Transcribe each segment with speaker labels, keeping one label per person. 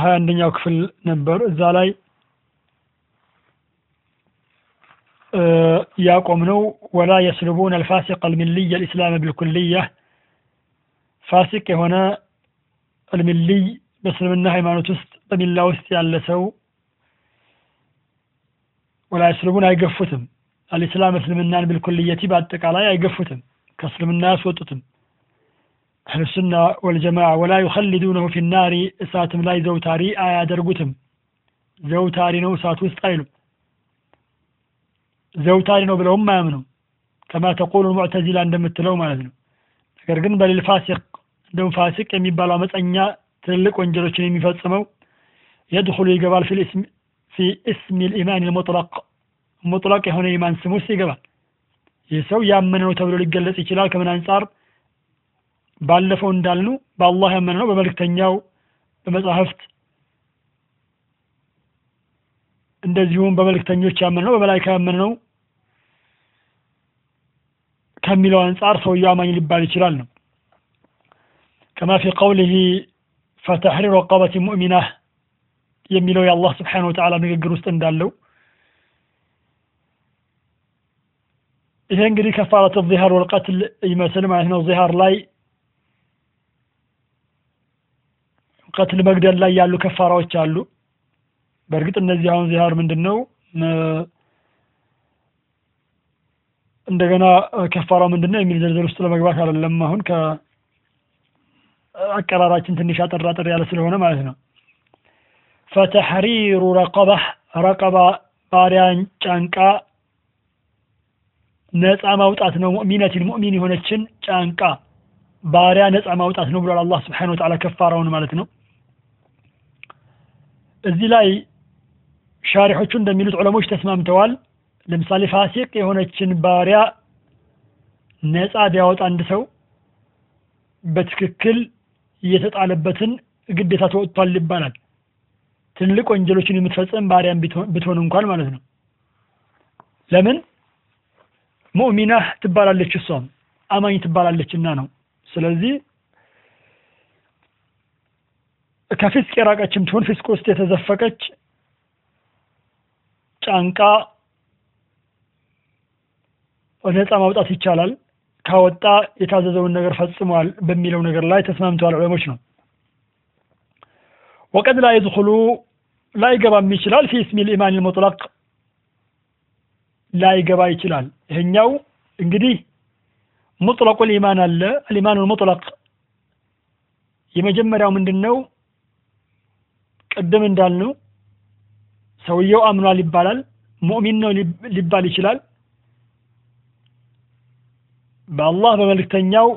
Speaker 1: ሀያ አንደኛው ክፍል ነበር። እዛ ላይ ያቆም ነው ወላ የስልቡን አልፋሲቅ አልሚልይ አልኢስላም ብልኩልያ ፋሲቅ የሆነ አልሚልይ በእስልምና ሃይማኖት ውስጥ በሚላ ውስጥ ያለ ሰው ወላ የስልቡን አይገፉትም። አልኢስላም እስልምናን ብልኩልየቲ በአጠቃላይ አይገፉትም። ከእስልምና ያስወጡትም አህሉ ሱና ወልጀማዓ ወላ ዩኸልዱነሁ ፊ ናሪ እሳትም ላይ ዘውታሪ አያደርጉትም። ዘውታሪ ነው እሳት ውስጥ አይሉም። ዘውታሪ ነው ብለውም አያምነው ከማ ተቁሉ ሙዕተዚላ እንደምትለው ማለት ነው። ነገር ግን በሊል ፋሲቅ እንደውም ፋሲቅ የሚባለው አመፀኛ ትልልቅ ወንጀሎችን የሚፈጽመው የድኹሉ ይገባል ፊ እስሚ ልኢማን ልሙጥለቅ። ሙጥለቅ የሆነ ኢማን ስም ውስጥ ይገባል። ይህ ሰው ያመነ ነው ተብሎ ሊገለጽ ይችላል። ከምን አንጻር ባለፈው እንዳልኑ በአላህ ያመነ ነው በመልእክተኛው በመጽሐፍት እንደዚሁም በመልእክተኞች ያመነ ነው በመላይካ ያመነ ነው ከሚለው አንጻር ሰውየው አማኝ ሊባል ይችላል ነው። ከማ ፊ ቀውሊህ ፈተሕሪር ረቀበት ሙእሚናህ የሚለው የአላህ ስብሓን ወተዓላ ንግግር ውስጥ እንዳለው ይሄ እንግዲህ ከፋረት ዚሃር ወልቀትል ይመስል ማለት ነው። ዚሃር ላይ ቀትል መግደል ላይ ያሉ ከፋራዎች አሉ። በእርግጥ እነዚህ አሁን ዚሃር ምንድን ነው እንደገና ከፋራው ምንድን ነው የሚል ዝርዝር ውስጥ ለመግባት አይደለም። አሁን ከአቀራራችን ትንሽ አጠር ያለ ስለሆነ ማለት ነው። ፈተሕሪሩ ረቀባ ረቀባ ባሪያን ጫንቃ ነፃ ማውጣት ነው። ሙእሚነትን ሙእሚን የሆነችን ጫንቃ ባሪያ ነፃ ማውጣት ነው ብሏል አላህ ስብሓን ወተዓላ ከፋራውን ማለት ነው እዚህ ላይ ሻሪሖቹ እንደሚሉት ዑለሞች ተስማምተዋል። ለምሳሌ ፋሲቅ የሆነችን ባሪያ ነፃ ቢያወጣ አንድ ሰው በትክክል እየተጣለበትን ግዴታ ተወጥቷል ይባላል። ትልቅ ወንጀሎችን የምትፈጽም ባሪያን ብትሆን እንኳን ማለት ነው። ለምን? ሙእሚናህ ትባላለች እሷም አማኝ ትባላለችና ነው። ስለዚህ ከፊስቅ የራቀችም ትሆን ፊስቅ ውስጥ የተዘፈቀች ጫንቃ ነፃ ማውጣት ይቻላል። ካወጣ የታዘዘውን ነገር ፈጽሟል በሚለው ነገር ላይ ተስማምተዋል ዑለሞች ነው። ወቀድ ላ የድኹሉ ላይገባም ይችላል። ፊ እስሚ ልኢማን ልሙጥለቅ ላይገባ ይችላል። ይሄኛው እንግዲህ ሙጥለቁ ልኢማን አለ። አልኢማኑ ሙጥለቅ የመጀመሪያው ምንድን ነው ቅድም እንዳልነው ሰውየው አምኗል ይባላል ሙእሚን ነው ሊባል ይችላል። በአላህ በመልእክተኛው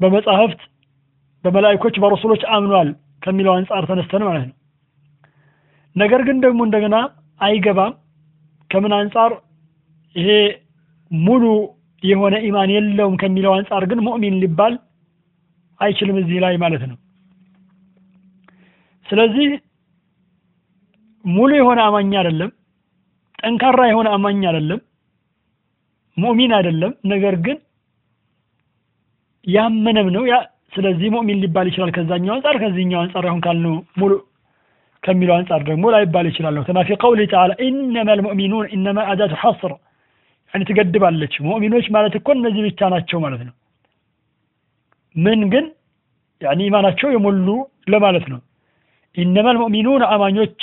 Speaker 1: በመጻሕፍት በመላይኮች በረሱሎች አምኗል ከሚለው አንጻር ተነስተን ማለት ነው። ነገር ግን ደግሞ እንደገና አይገባም። ከምን አንጻር? ይሄ ሙሉ የሆነ ኢማን የለውም ከሚለው አንጻር ግን ሙእሚን ሊባል አይችልም እዚህ ላይ ማለት ነው። ስለዚህ ሙሉ የሆነ አማኝ አይደለም ጠንካራ የሆነ አማኝ አይደለም ሙእሚን አይደለም። ነገር ግን ያመነም ነው። ያ ስለዚህ ሙእሚን ሊባል ይችላል ከዛኛው አንጻር ከዚህኛው አንጻር አሁን ካልነው ሙሉ ከሚለው አንጻር ደግሞ ላይባል ይችላል ከማ ፊ ቀውሊ ተዓላ ኢነማ ልሙእሚኑን ኢነማ አዳቱ ሐስር ያኒ ትገድባለች። ሙእሚኖች ማለት እኮ እነዚህ ብቻ ናቸው ማለት ነው ምን ግን ያኒ ኢማናቸው የሞሉ ለማለት ነው። ኢነመል ሙእሚኑን አማኞች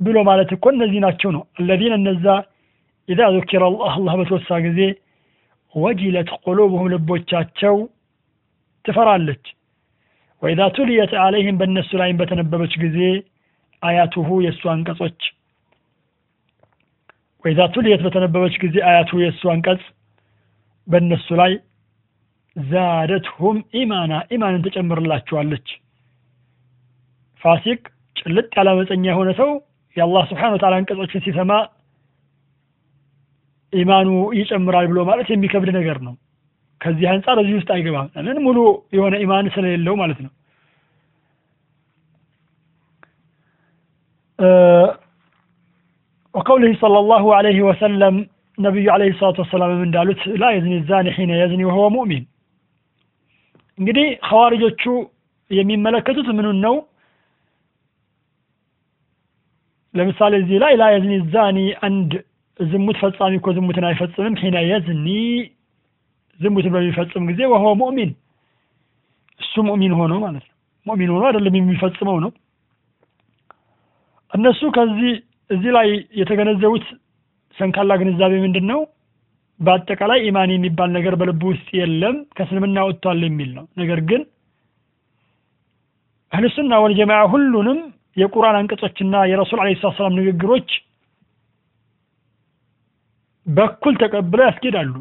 Speaker 1: ብሎ ማለት እኮ እነዚህ ናቸው ነው። አለዚነ እነዛ ኢዛ ዙኪረ አላህ በተወሳ ጊዜ ወጅለት ቁሉብሁም ልቦቻቸው ትፈራለች። ወኢዛ ቱልየት አለይህም በእነሱ ላይም በተነበበች ጊዜ አያቱሁ የእሱ አንቀጾች ወኢዛ ቱልየት በተነበበች ጊዜ አያቱ የእሱ አንቀጽ በእነሱ ላይ ዛደትሁም ኢማና ኢማንን ትጨምርላቸዋለች። ፋሲቅ ጭልጥ ያለ የሆነ ሰው የአላህ ስብሓነ ወተዓላ አንቀጾችን ሲሰማ ኢማኑ ይጨምራል ብሎ ማለት የሚከብድ ነገር ነው። ከዚህ አንጻር እዚህ ውስጥ አይገባም። ለምን ሙሉ የሆነ ኢማን ስለሌለው ማለት ነው። ወቀውሊህ ሰለላሁ ዐለይሂ ወሰለም ነቢዩ ዐለይሂ ሰላቱ ወሰላምም እንዳሉት ላ የዝኒ ዛኒ ሒነ የዝኒ ወሁወ ሙእሚን። እንግዲህ ኸዋሪጆቹ የሚመለከቱት ምኑን ነው? ለምሳሌ እዚህ ላይ ላ የዝኒ ዛኒ አንድ ዝሙት ፈጻሚ እኮ ዝሙትን አይፈጽምም። ሒነ የዝኒ ዝሙትን በሚፈጽም ጊዜ ወሁወ ሙእሚን እሱ ሙእሚን ሆኖ ማለት ነው። ሙእሚን ሆኖ አይደለም የሚፈጽመው ነው። እነሱ ከዚህ እዚህ ላይ የተገነዘቡት ሰንካላ ግንዛቤ ምንድን ነው? በአጠቃላይ ኢማን የሚባል ነገር በልቡ ውስጥ የለም ከእስልምና ወጥቷል የሚል ነው። ነገር ግን አህልሱና ወልጀማዓ ሁሉንም የቁርአን አንቀጾችና የረሱል ዓለይሂ ሰላቱ ወሰላም ንግግሮች በኩል ተቀብለው ያስኬዳሉ።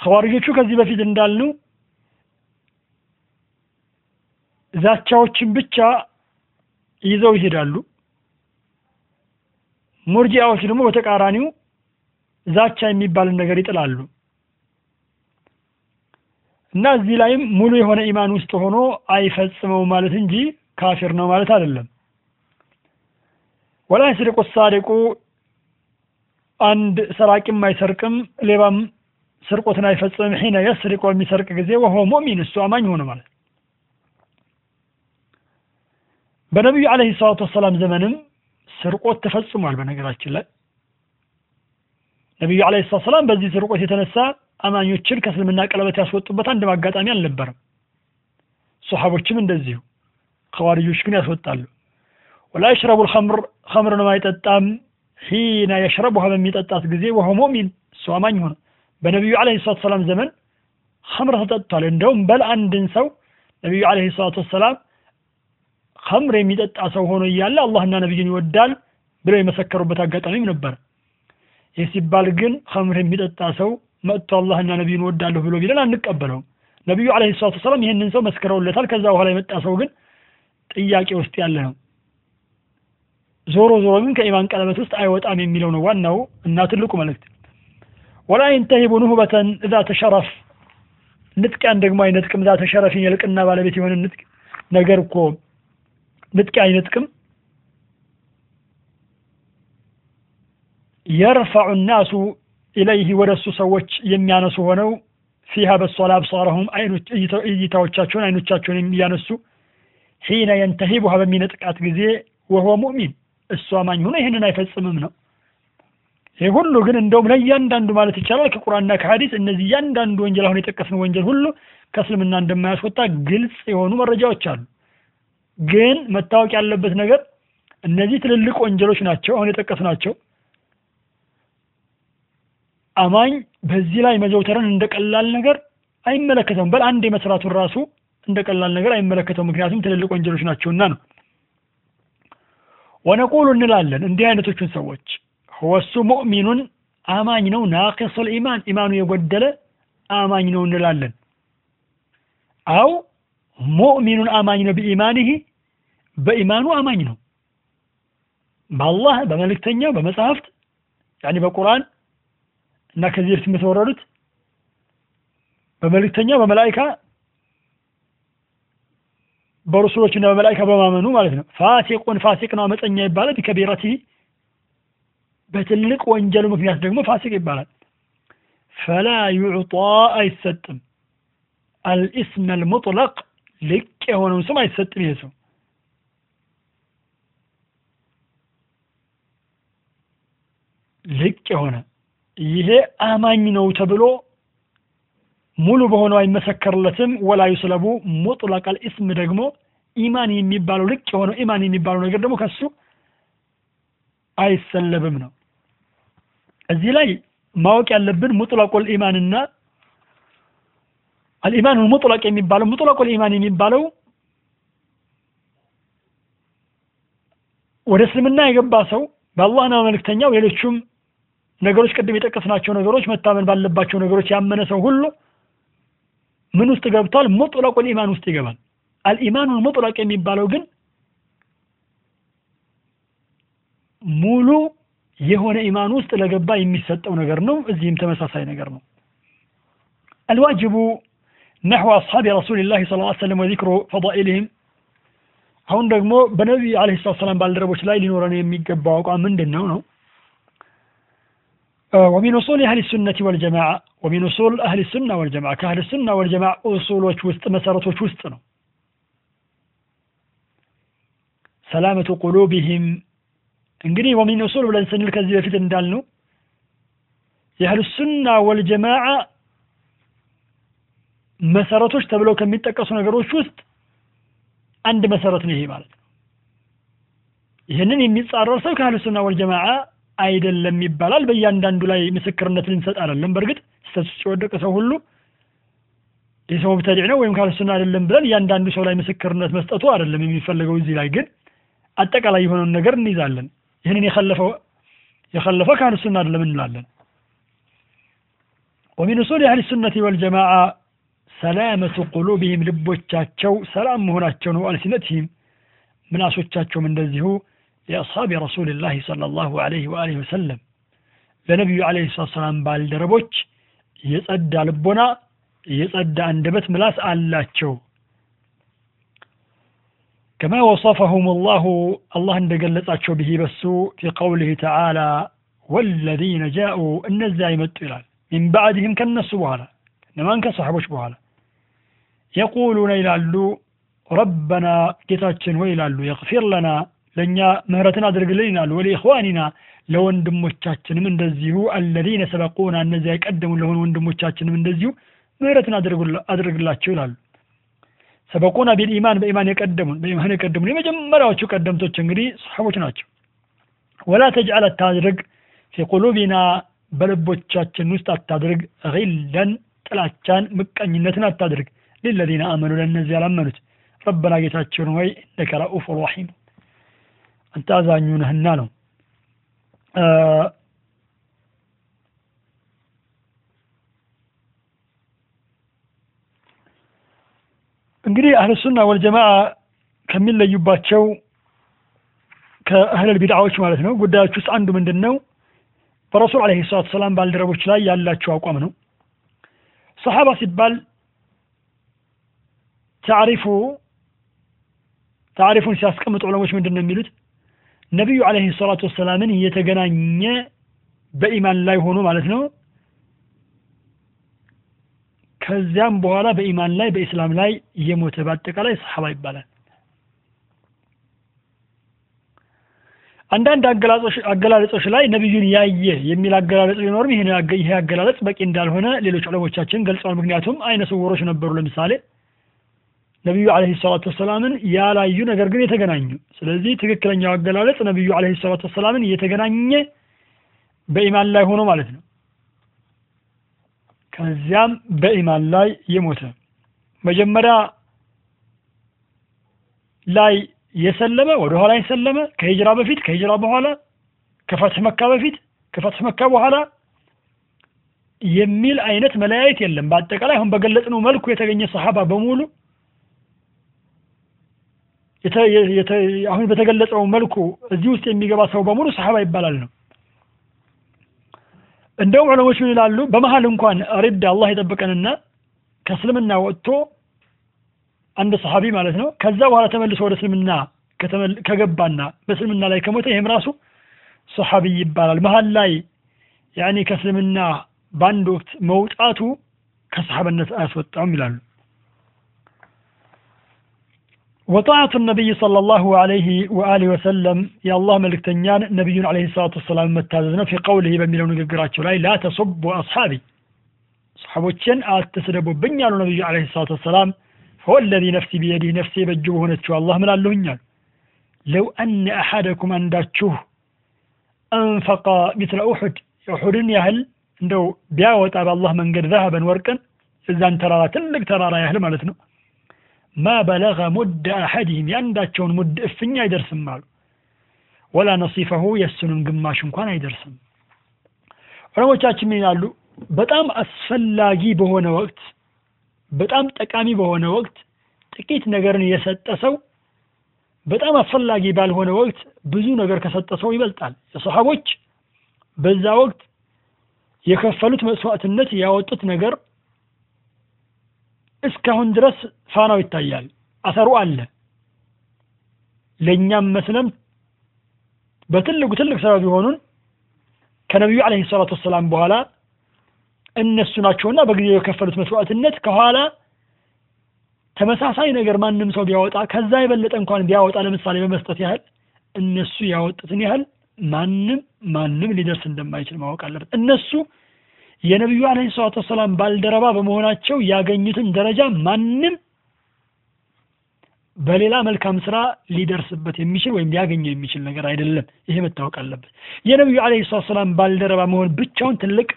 Speaker 1: ኸዋሪጆቹ ከዚህ በፊት እንዳልነው ዛቻዎችን ብቻ ይዘው ይሄዳሉ። ሙርጂያዎች ደግሞ በተቃራኒው ዛቻ የሚባልን ነገር ይጥላሉ እና እዚህ ላይም ሙሉ የሆነ ኢማን ውስጥ ሆኖ አይፈጽመው ማለት እንጂ ካፊር ነው ማለት አይደለም። ወላ ይስሪቁ ሳሪቁ አንድ ሰራቂም አይሰርቅም፣ ሌባም ስርቆትን አይፈጽምም። ሒነ የስሪቅ በሚሰርቅ ጊዜ ወሆ ሙእሚን እሱ አማኝ ሆነ ማለት በነቢዩ ዓለይሂ ሰላቱ ወሰላም ዘመንም ስርቆት ተፈጽሟል። በነገራችን ላይ ነቢዩ ዓለይሂ ሰላቱ ወሰላም በዚህ ስርቆት የተነሳ አማኞችን ከእስልምና ቀለበት ያስወጡበት አንድም አጋጣሚ አልነበረም። ሶሓቦችም እንደዚሁ፣ ኸዋሪጆች ግን ያስወጣሉ። ወላ የሽረቡ ልኸምር ኸምርን አይጠጣም። ሒነ የሽረቡሃ በሚጠጣት ጊዜ ወሆ ሙእሚን እሱ አማኝ ሆነ። በነቢዩ ዓለይሂ ሰላቱ ወሰላም ዘመን ኸምር ተጠጥቷል። እንደውም በል አንድን ሰው ነቢዩ ዓለይሂ ሰላቱ ወሰላም ኸምር የሚጠጣ ሰው ሆኖ እያለ አላህና ነቢዩን ይወዳል ብለው የመሰከሩበት አጋጣሚም ነበር። ይህ ሲባል ግን ኸምር የሚጠጣ ሰው መጥቶ አላህና ነቢዩን ወዳለሁ ብሎ ቢለን አንቀበለውም። ነቢዩ ዓለይሂ ሰላቱ ወሰላም ይህንን ሰው መስክረውለታል። ከዛ በኋላ የመጣ ሰው ግን ጥያቄ ውስጥ ያለ ነው። ዞሮ ዞሮ ግን ከኢማን ቀለበት ውስጥ አይወጣም የሚለው ነው ዋናው እና ትልቁ መልእክት። ወላ ይንተሂቡ ኑህበተን ዛተ ሸረፍ ንጥቂያን ደግሞ አይነጥቅም። ዛተ ሸረፊን የልቅና ባለቤት የሆነ ነገር እኮ ንጥቂ አይነጥቅም። የርፈዑ ናሱ ኢለይህ ወደ እሱ ሰዎች የሚያነሱ ሆነው ፊሃ በሷ ላይ አብሳረሁም እይታዎቻቸውን አይኖቻቸውን የሚያነሱ ሒነ የንተሂቡሃ በሚነጥቃት ጊዜ ወሁወ ሙእሚን እሱ አማኝ ሆኖ ይህንን አይፈጽምም ነው። ይህ ሁሉ ግን እንደውም ለእያንዳንዱ ማለት ይቻላል ከቁርአንና ከሐዲስ እነዚህ እያንዳንዱ ወንጀል አሁን የጠቀስነው ወንጀል ሁሉ ከእስልምና እንደማያስወጣ ግልጽ የሆኑ መረጃዎች አሉ። ግን መታወቅ ያለበት ነገር እነዚህ ትልልቅ ወንጀሎች ናቸው፣ አሁን የጠቀስናቸው። አማኝ በዚህ ላይ መዘውተርን እንደ ቀላል ነገር አይመለከተውም። በል አንድ የመስራቱን ራሱ እንደ ቀላል ነገር አይመለከተውም። ምክንያቱም ትልልቅ ወንጀሎች ናቸውና ነው። ወነቁሉ እንላለን እንዲህ አይነቶቹን ሰዎች ወሱ ሙእሚኑን አማኝ ነው፣ ናቂሱል ኢማን ኢማኑ የጎደለ አማኝ ነው እንላለን። አው ሙእሚኑን አማኝ ነው ቢኢማኒህ በኢማኑ አማኝ ነው። በአላህ በመልእክተኛው በመጽሐፍት ያኒ በቁርአን እና ከዚህ በፊት የተወረዱት በመልእክተኛው በመላኢካ በሩሱሎች እና በመላኢካ በማመኑ ማለት ነው። ፋሲቁን ፋሲቅ ነው አመፀኛ ይባላል። ቢከቢረቲህ በትልቅ ወንጀሉ ምክንያት ደግሞ ፋሲቅ ይባላል። ፈላ ዩዕጣ አይሰጥም አልኢስም አልሙጥለቅ ልቅ የሆነውን ስም አይሰጥም። ይሄ ሰው ልቅ የሆነ ይሄ አማኝ ነው ተብሎ ሙሉ በሆነው አይመሰከርለትም። ወላ ዩስለቡ ሙጥለቅ አልኢስም ደግሞ ኢማን የሚባለው ልቅ የሆነው ኢማን የሚባለው ነገር ደግሞ ከሱ አይሰለብም ነው። እዚህ ላይ ማወቅ ያለብን ሙጥለቁል ኢማንና አልኢማን ሙጥለቅ የሚባለው ሙጥለቁል ኢማን የሚባለው ወደ እስልምና የገባ ሰው በአላህና በመልእክተኛው ሌሎቹም ነገሮች ቅድም የጠቀስናቸው ነገሮች መታመን ባለባቸው ነገሮች ያመነ ሰው ሁሉ ምን ውስጥ ገብቷል? ሙጥለቁል ኢማን ውስጥ ይገባል። አልኢማኑል ሙጥለቅ የሚባለው ግን ሙሉ የሆነ ኢማን ውስጥ ለገባ የሚሰጠው ነገር ነው። እዚህም ተመሳሳይ ነገር ነው። አልዋጅቡ ነሕو አስሓቢ ረሱሊላህ ሰለላሁ ዐለይሂ ወሰለም ወዚክሩ ፈዳኢልህም አሁን ደግሞ በነቢዩ ዓለይሂ ሰላም ባልደረቦች ላይ ሊኖረን የሚገባው አቋም ምንድን ነው ነው ወሚን ኡሱል አህሊ ሱነቲ ወልጀማዓ ወሚን ኡሱል አህሊ ሱና ወልጀማዓ ከአህል ሱና ወልጀማዓ ኡሱሎች ውስጥ መሰረቶች ውስጥ ነው ሰላመቱ ቁሉቢሂም እንግዲህ ወሚን ኡሱል ብለን ስንል ከዚህ በፊት እንዳልነው የአህል ሱና ወልጀማዓ መሰረቶች ተብለው ከሚጠቀሱ ነገሮች ውስጥ አንድ መሰረት ነው ይሄ ማለት ነው። ይህንን የሚጻረር ሰው ከአህል ሱና ወልጀማዓ አይደለም ይባላል። በእያንዳንዱ ላይ ምስክርነት ልንሰጥ አይደለም። በእርግጥ ስህተት ውስጥ የወደቀ ሰው ሁሉ ይህ ሰው ሙብተዲዕ ነው ወይም ከአህል ሱና አይደለም ብለን እያንዳንዱ ሰው ላይ ምስክርነት መስጠቱ አይደለም የሚፈለገው። እዚህ ላይ ግን አጠቃላይ የሆነውን ነገር እንይዛለን። ይህንን የከለፈው የከለፈ ከአህል ሱና አይደለም እንላለን። ወሚን ኡሱል አህል ሱነቲ ወልጀማዓ ሰላመቱ ቁሉቢሂም ልቦቻቸው ሰላም መሆናቸው ነው። አልሲነትህም ምላሶቻቸውም እንደዚሁ የአስሓቢ ረሱልላህ ሰለላሁ ዐለይሂ ወአሊሂ ወሰለም ለነቢዩ ዐለይሂ ሰላቱ ሰላም ባልደረቦች የጸዳ ልቦና የጸዳ አንደበት ምላስ አላቸው። ከማ ወሰፈሁም ላሁ አላህ እንደገለጻቸው ብሂ በሱ ፊ ቀውሊህ ተዓላ ወለዚነ ጃኡ እነዚያ ይመጡ ይላል። ሚን ባዕድህም ከነሱ በኋላ እነማን ከሰሓቦች በኋላ? የቁሉነ ይላሉ ረበና ጌታችን ሆይ ይላሉ የግፊር ለና ለእኛ ምህረትን አድርግልን ይላሉ ወሊኢኽዋኒና ለወንድሞቻችንም እንደዚሁ አለዚነ ሰበቁና እነዚያ የቀደሙ ለሆኑ ወንድሞቻችንም እንደዚሁ ምህረትን አድርግላቸው ይላሉ። ሰበቁና ቢልኢማን በኢማን የቀደሙን በኢማን የቀደሙን የመጀመሪያዎቹ ቀደምቶች እንግዲህ ሰሓቦች ናቸው። ወላ ተጅዓል አታድርግ ፊ ቁሉቢና በልቦቻችን ውስጥ አታድርግ ጊለን ጥላቻን ምቀኝነትን አታድርግ። ሊለዚነ አመኑ ለእነዚህ ያላመኑት። ረበና ጌታችን ሆይ እንደከ ረኡፍ ረሒም አንተ አዛኙ ነህና ነው። እንግዲህ አህል ሱና ወልጀማዓ ከሚለዩባቸው ከአህለል ቢድዓዎች ማለት ነው ጉዳዮች ውስጥ አንዱ ምንድን ነው በረሱል ዓለይሂ ሰላቱ ሰላም ባልደረቦች ላይ ያላቸው አቋም ነው። ሰሓባ ሲባል ታሪፉ ታሪፉን ሲያስቀምጡ ዑለሞች ምንድን ነው የሚሉት ነቢዩ ዓለይሂ ሰላቱ ወሰላምን እየተገናኘ በኢማን ላይ ሆኖ ማለት ነው። ከዚያም በኋላ በኢማን ላይ በኢስላም ላይ የሞተ በአጠቃላይ ሰሓባ ይባላል። አንዳንድ አገላለጾች ላይ ነቢዩን ያየ የሚል አገላለጽ ቢኖርም ይሄ አገላለጽ በቂ እንዳልሆነ ሌሎች ዑለሞቻችን ገልጸዋል። ምክንያቱም አይነ ስውሮች ነበሩ ለምሳሌ ነቢዩ ዓለይሂ ሰላቱ ወሰላምን ያላዩ ነገር ግን የተገናኙ። ስለዚህ ትክክለኛው አገላለጽ ነቢዩ ዓለይሂ ሰላቱ ወሰላምን እየተገናኘ በኢማን ላይ ሆኖ ማለት ነው። ከዚያም በኢማን ላይ የሞተ መጀመሪያ ላይ የሰለመ ወደ ኋላ የሰለመ ከሂጅራ በፊት ከሂጅራ በኋላ ከፈትሕ መካ በፊት ከፈትሕ መካ በኋላ የሚል አይነት መለያየት የለም። በአጠቃላይ አሁን በገለጽነው መልኩ የተገኘ ሰሓባ በሙሉ አሁን በተገለጸው መልኩ እዚህ ውስጥ የሚገባ ሰው በሙሉ ሰሓባ ይባላል ነው። እንደውም ዑለሞች ምን ይላሉ? በመሀል እንኳን ሪድ አላህ የጠበቀንና ከእስልምና ወጥቶ አንድ ሰሓቢ ማለት ነው ከዛ በኋላ ተመልሶ ወደ እስልምና ከገባና በእስልምና ላይ ከሞተ ይህም ራሱ ሰሓቢ ይባላል። መሀል ላይ ያኒ ከእስልምና በአንድ ወቅት መውጣቱ ከሰሓበነት አያስወጣም ይላሉ ወጣዓቱ ነቢይ صلى الله عليه وآله وسلم የአላህ መልእክተኛን ነቢዩን عليه الصلاة والسلام መታዘዝ ነው في قوله በሚለው ንግግራቸው ላይ لا تسبوا أصحابي ሰሓቦችን አትስደቡብኝ አሉ ነቢዩ عليه الصلاة والسلام فوالذي نفسي بيده نفسي በእጁ በሆነችው አላህ ምን አለሁኛል ለው አነ አሐደኩም አንዳችሁ አንፈቀ ሚስለ ኡሑድ የኡሑድን ያህል እንደው ቢያወጣ በአላህ መንገድ ዛሀበን ወርቅን እዛን ተራራ ትልቅ ተራራ ያህል ማለት ነው ማ ሙድ አሐድህም የአንዳቸውን ሙድ እፍኝ አይደርስም አሉ ወላ ነሲፈሁ የእሱንም ግማሽ እንኳን አይደርስም ዑለሞቻችን ይላሉ? በጣም አስፈላጊ በሆነ ወቅት በጣም ጠቃሚ በሆነ ወቅት ጥቂት ነገርን የሰጠ ሰው በጣም አስፈላጊ ባልሆነ ወቅት ብዙ ነገር ከሰጠ ሰው ይበልጣል። የሰሃቦች በዛ ወቅት የከፈሉት መስዋዕትነት ያወጡት ነገር እስካሁን ድረስ ፋናው ይታያል፣ አሰሩ አለ። ለእኛም መስለም በትልቁ ትልቅ ሰበብ የሆኑን ከነቢዩ ዓለይሂ ሰላቱ ወሰላም በኋላ እነሱ ናቸውና በጊዜው የከፈሉት መስዋዕትነት ከኋላ ተመሳሳይ ነገር ማንም ሰው ቢያወጣ ከዛ የበለጠ እንኳን ቢያወጣ ለምሳሌ በመስጠት ያህል እነሱ ያወጡትን ያህል ማንም ማንም ሊደርስ እንደማይችል ማወቅ አለበት። እነሱ የነቢዩ ዓለይሂ ሰላቱ ወሰላም ባልደረባ በመሆናቸው ያገኙትን ደረጃ ማንም በሌላ መልካም ስራ ሊደርስበት የሚችል ወይም ሊያገኘው የሚችል ነገር አይደለም። ይሄ መታወቅ አለበት። የነቢዩ ዓለይሂ ሰላቱ ወሰላም ባልደረባ መሆን ብቻውን ትልቅ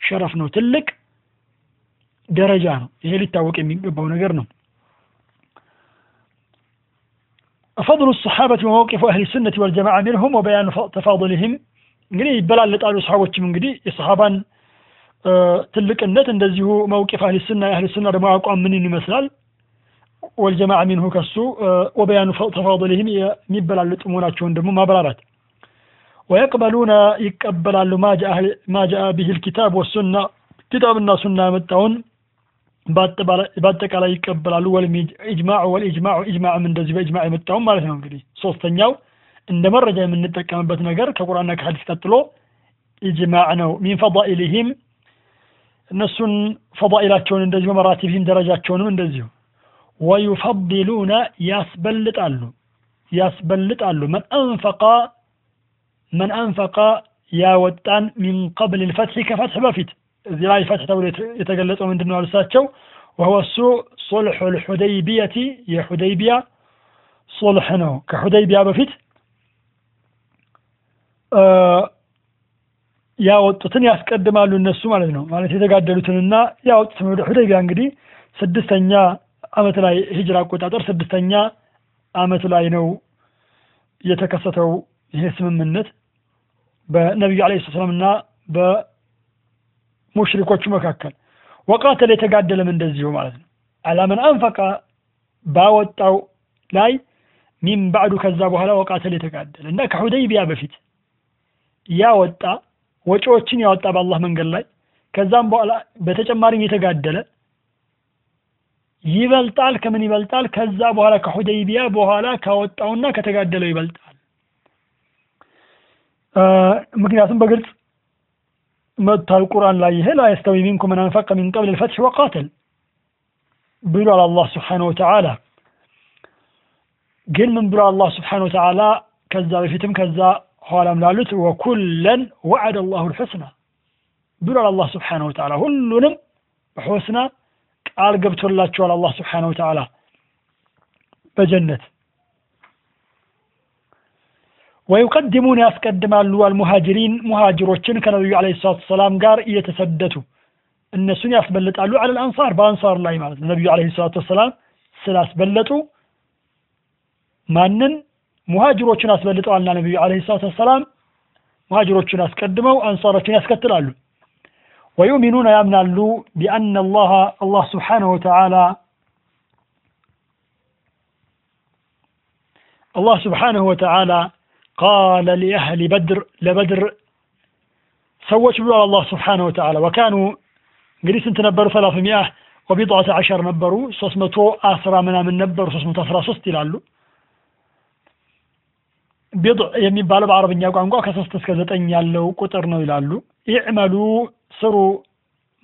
Speaker 1: ሸረፍ ነው፣ ትልቅ ደረጃ ነው። ይሄ ሊታወቅ የሚገባው ነገር ነው። ፈضሉ ሰሓበት ወመውቂፉ አህሊ ሱነት ወልጀማዓ ሚንሁም ወበያኑ ተፋضልህም እንግዲህ ይበላለጣሉ። ሰሓቦችም እንግዲህ የሰሓባን ትልቅነት እንደዚሁ መውቂፍ የአህሊ ሱና ደግሞ አቋም ምንን ይመስላል ወልጀማዓ ሚንሁ ከሱ ወበያኑ ተፋضልህም የሚበላለጡ መሆናቸውን ደግሞ ማብራራት ወየቅበሉነ ይቀበላሉ ማ ጃአ ብሂ ልኪታብ ወሱና ኪታብና ሱና ያመጣውን በአጠቃላይ ይቀበላሉ። ወልኢጅማዕ ወልኢጅማዕ ኢጅማዕም እንደዚህ በኢጅማዕ የመጣውን ማለት ነው። እንግዲህ ሶስተኛው እንደ መረጃ የምንጠቀምበት ነገር ከቁርአንና ከሐዲስ ቀጥሎ ኢጅማዕ ነው። ሚን ፈዳኢልህም እነሱን ፈዳኢላቸውን እንደዚሁ መራቲብህም ደረጃቸውንም እንደዚሁ ወዩፈዲሉነ ያስበልጣሉ ያስበልጣሉ መን አንፈቃ መን አንፈቃ ያወጣን ሚን ቀብል ልፈትሒ ከፈትሕ በፊት እዚህ ላይ ፈትሕ ተብሎ የተገለጸው ምንድን ነው? እሳቸው ወህወ እሱ ሱልሑ ልሑደይቢየቲ የሑደይቢያ ሱልሕ ነው። ከሑደይቢያ በፊት ያወጡትን ያስቀድማሉ እነሱ ማለት ነው። ማለት የተጋደሉትንና ያወጡትን ወደ ሑደይቢያ እንግዲህ ስድስተኛ ዓመት ላይ ሂጅራ አቆጣጠር ስድስተኛ ዓመት ላይ ነው የተከሰተው ይሄ ስምምነት በነቢዩ ዓለይሂ ሰላም እና በሙሽሪኮቹ መካከል ወቃተል የተጋደለም እንደዚሁ ማለት ነው። አላመን አንፈቃ ባወጣው ላይ ሚን ባዕዱ ከዛ በኋላ ወቃተል የተጋደለ እና ከሑደይቢያ በፊት ያወጣ ወጪዎችን ያወጣ በአላህ መንገድ ላይ ከዛም በኋላ በተጨማሪም የተጋደለ ይበልጣል። ከምን ይበልጣል? ከዛ በኋላ ከሑደይቢያ በኋላ ካወጣውና ከተጋደለው ይበልጣል። ምክንያቱም በግልጽ መጥቷል ቁርአን ላይ ይሄ ላ የስተዊ ሚንኩም መን አንፈቀ ሚን ቀብል ልፈትሕ ወቃተል ብሏል አላህ ስብሓነሁ ወተዓላ። ግን ምን ብሏል አላህ ስብሓነሁ ወተዓላ ከዛ በፊትም ከዛ ኋላም ላሉት ወኩለን ወዐደ አላሁ ልሑስና ብሏል አላህ ስብሓነሁ ወተዓላ። ሁሉንም በሑስና ቃል ገብቶላቸዋል አላህ ስብሓነሁ ወተዓላ በጀነት ወዩቀድሙን ያስቀድማሉ አልሙሃጅሪን ሙሃጅሮችን ከነቢዩ ዓለይሂ ሰላቱ ወሰላም ጋር እየተሰደቱ እነሱን ያስበልጣሉ አለል አንሳር በአንሳር ላይ ማለት ነው። ነቢዩ ዓለይሂ ሰላቱ ወሰላም ስላስበለጡ ማንን ሙሃጅሮችን አስበልጠዋልና ነቢዩ ዓለይሂ ሰላቱ ወሰላም ሙሃጅሮችን አስቀድመው አንሳሮችን ያስከትላሉ። ወዩሚኑነ ያምናሉ ቢአነ አላህ አላህ ስብሓነሁ ወተዓላ አላህ ስብሓነሁ ወተዓላ ቃለ ሊአህሊ በድር ለበድር ሰዎች ብሏል አላህ ስብሓነሁ ወተዓላ ወካኑ እንግዲህ ስንት ነበሩ? ሰላሱ ሚአ ወቢድዓተ ዐሸር ነበሩ። ሶስት መቶ አስራ ምናምን ነበሩ። ሶስት መቶ ቢድዕ የሚባለው በአረብኛ ቋንቋ ከሶስት እስከ ዘጠኝ ያለው ቁጥር ነው ይላሉ። ኢዕመሉ ስሩ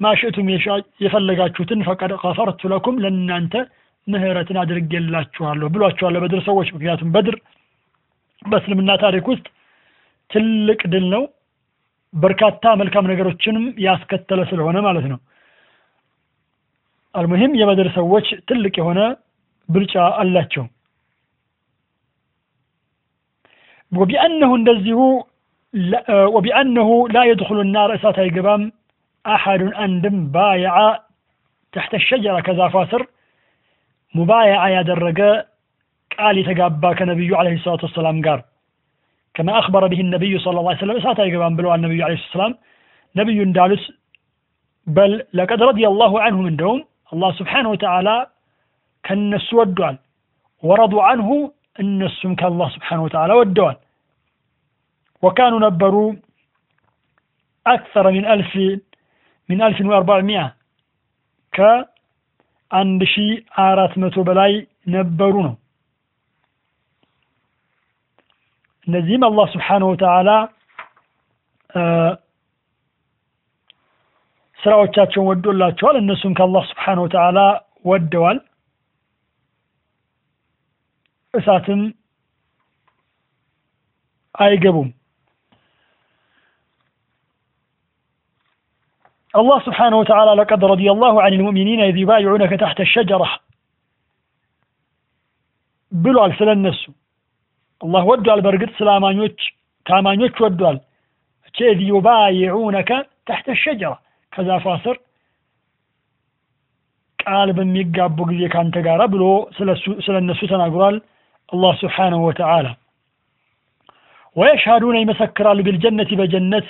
Speaker 1: ማሽእቱም የፈለጋችሁትን ፈቀድ ገፈርቱ ለኩም ለእናንተ ምህረትን አድርጌላችኋለሁ ብሏቸዋለሁ በድር ሰዎች። ምክንያቱም በድር በእስልምና ታሪክ ውስጥ ትልቅ ድል ነው። በርካታ መልካም ነገሮችንም ያስከተለ ስለሆነ ማለት ነው። አልሙሂም የበድር ሰዎች ትልቅ የሆነ ብልጫ አላቸው። ወቢአነሁ እንደዚሁ ወቢአነሁ ላ የድኹሉ ናር እሳት አይገባም አሐዱን አንድም ባየዓ ተሕተ ሸጀራ ከዛፏ ስር ሙባያዓ ያደረገ ቃል የተጋባ ከነቢዩ ዓለይሂ ሰላቱ ወሰላም ጋር ከማ አኽበረ ብህ ነቢዩ ሰለላሁ ዐለይሂ ወሰለም እሳት አይገባም ብለዋል ነቢዩ ዓለይሂ ሰላም። ነቢዩ እንዳሉት በል ለቀድ ረዲየላሁ አንሁም እንደውም አላህ ስብሓነሁ ወተዓላ ከነሱ ወዷል ወረዱ አንሁ እነሱም ከአላህ ስብሓነሁ ወተዓላ ወደዋል። ወካኑ ነበሩ አክሰረ ሚን አልፍ ሚን አልፍን ወአርባዕሚያ ከአንድ ሺ አራት መቶ በላይ ነበሩ ነው። እነዚህም አላህ ስብሓነሁ ወተዓላ ስራዎቻቸውን ወዶላቸዋል። እነሱም ከአላህ ስብሓነሁ ወተዓላ ወደዋል እሳትም አይገቡም الله سبحانه وتعالى لقد رضي الله عن المؤمنين إذ يبايعونك تحت الشجرة ብሏል ስለ እነሱ አላህ ወዷል በእርግጥ ስለ አማኞች ከአማኞች ወዷል እቼ ኢዝ ዩባይዑነከ ተሕተ ሸጀራ ከዛፏ ስር ቃል በሚጋቡ ጊዜ ካንተ ጋር ብሎ ስለ እነሱ ተናግሯል አላህ ስብሓንሁ ወተዓላ ወየሽሃዱነ ይመሰክራሉ ቢልጀነት በጀነት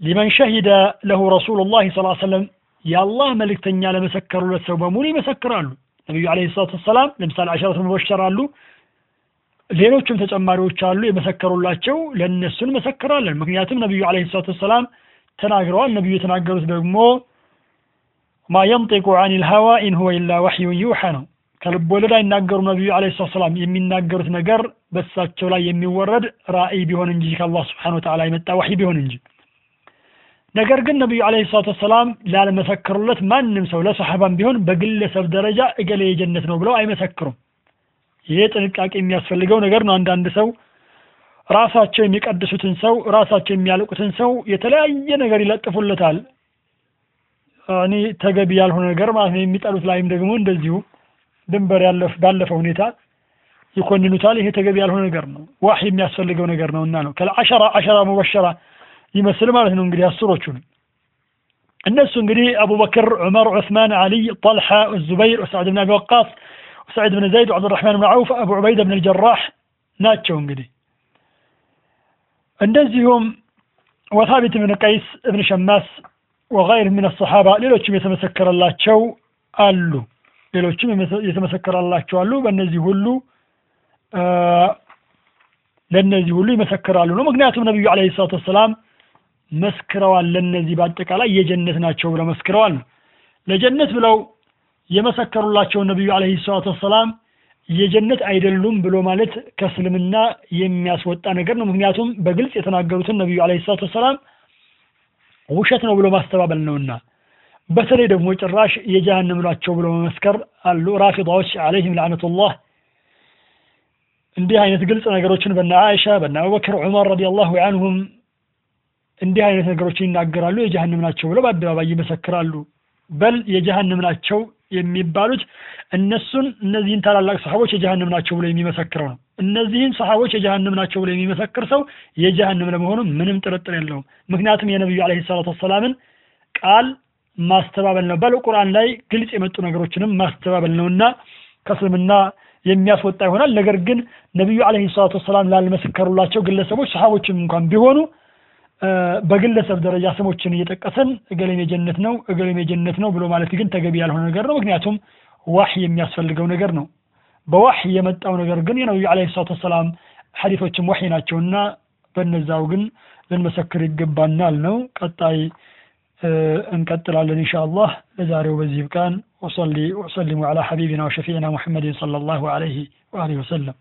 Speaker 1: ሊመን ሸሂደ ለሁ ረሱሉ ላህ ስ ሰለም የአላህ መልእክተኛ ለመሰከሩለት ሰው በሙሉ ይመሰክራሉ ነቢዩ عليه الصلاة والسلام ለምሳሌ العشرة المبشرة አሉ ሌሎችም ተጨማሪዎች አሉ የመሰከሩላቸው ለእነሱ እንመሰክራለን ምክንያቱም ነቢዩ عليه الصلاة والسلام ተናግረዋል። ነቢዩ የተናገሩት ደግሞ ما ينطق عن الهوى إن هو إلا وحي يوحى ነው ከልብ ወለድ አይናገሩ ነቢዩ عليه الصلاة والسلام የሚናገሩት ነገር በሳቸው ላይ የሚወረድ ራእይ ቢሆን እንጂ ከአላህ سبحانه وتعالى የመጣ وحي ቢሆን እንጂ። ነገር ግን ነቢዩ አለ ሰላት ወሰላም ላልመሰከሩለት ማንም ሰው ለሰሓባም ቢሆን በግለሰብ ደረጃ እገሌ የጀነት ነው ብለው አይመሰክሩም። ይሄ ጥንቃቄ የሚያስፈልገው ነገር ነው። አንዳንድ ሰው ራሳቸው የሚቀድሱትን ሰው ራሳቸው የሚያልቁትን ሰው የተለያየ ነገር ይለጥፉለታል። እኔ ተገቢ ያልሆነ ነገር ማለት ነው። የሚጠሉት ላይም ደግሞ እንደዚሁ ድንበር ባለፈ ሁኔታ ይኮንኑታል። ይሄ ተገቢ ያልሆነ ነገር ነው። ዋህ የሚያስፈልገው ነገር ነው እና ነው። ከአሸራ አሸራ ሙበሸራ ይመስል ማለት ነው እንግዲህ አስሮቹን። እነሱ እንግዲህ አቡበክር ዑመር ዑስማን አልይ ጠልሓ ዙበይር ወሰዕድ ብን አቢ ወቃስ ወሰዒድ ብን ዘይድ ወዓብዱራሕማን ብን ዐውፍ አቡ ዑበይደ ብን ልጀራሕ ናቸው እንግዲህ። እንደዚሁም ወታቢት ብን ቀይስ እብን ሸማስ ወገይር ምን ሰሓባ ሌሎችም የተመሰከረላቸው አሉ ሌሎችም የተመሰከረላቸው አሉ። በእነዚህ ሁሉ ለእነዚህ ሁሉ ይመሰክራሉ ነው። ምክንያቱም ነቢዩ አለ ሰላት ወሰላም መስክረዋል ለእነዚህ በአጠቃላይ የጀነት ናቸው ብለው መስክረዋል ለጀነት ብለው የመሰከሩላቸው ነቢዩ አለ ሰላት ወሰላም የጀነት አይደሉም ብሎ ማለት ከእስልምና የሚያስወጣ ነገር ነው። ምክንያቱም በግልጽ የተናገሩትን ነቢዩ አለ ሰላት ወሰላም ውሸት ነው ብሎ ማስተባበል ነውና በተለይ ደግሞ ጭራሽ የጀሃንም ናቸው ብሎ መመስከር አሉ ራፊዳዎች አለይህም ላዕነቱላህ እንዲህ አይነት ግልጽ ነገሮችን በነ አይሻ በነ አቡበክር ዑመር ረዲየላሁ አንሁም እንዲህ አይነት ነገሮችን ይናገራሉ። የጀሃንም ናቸው ብለው በአደባባይ ይመሰክራሉ። በል የጀሃንም ናቸው የሚባሉት እነሱን እነዚህን ታላላቅ ሰሓቦች የጀሃንም ናቸው ብሎ የሚመሰክረው ነው። እነዚህን ሰሓቦች የጀሃንም ናቸው ብሎ የሚመሰክር ሰው የጀሃንም ለመሆኑ ምንም ጥርጥር የለውም። ምክንያቱም የነቢዩ አለ ሰላት ወሰላምን ቃል ማስተባበል ነው። በል ቁርአን ላይ ግልጽ የመጡ ነገሮችንም ማስተባበል ነውና ከእስልምና የሚያስወጣ ይሆናል። ነገር ግን ነቢዩ አለ ሰላት ወሰላም ላልመሰከሩላቸው ግለሰቦች ሰሓቦችም እንኳን ቢሆኑ በግለሰብ ደረጃ ስሞችን እየጠቀሰን እገሌም የጀነት ነው እገሌም የጀነት ነው ብሎ ማለት ግን ተገቢ ያልሆነ ነገር ነው። ምክንያቱም ዋህይ የሚያስፈልገው ነገር ነው። በዋህይ የመጣው ነገር ግን የነቢዩ አለ ሰላት ወሰላም ሐዲቶችም ዋህይ ናቸውና በነዛው ግን ልንመሰክር ይገባናል ነው። ቀጣይ እንቀጥላለን ኢንሻ አላህ ለዛሬው በዚህ ብቃን ወሰሊ ወሰሊሙ ዐላ ሐቢቢና ወሸፊዕና ሙሐመድን ሰለላሁ ዐለይሂ ወአሊሂ ወሰለም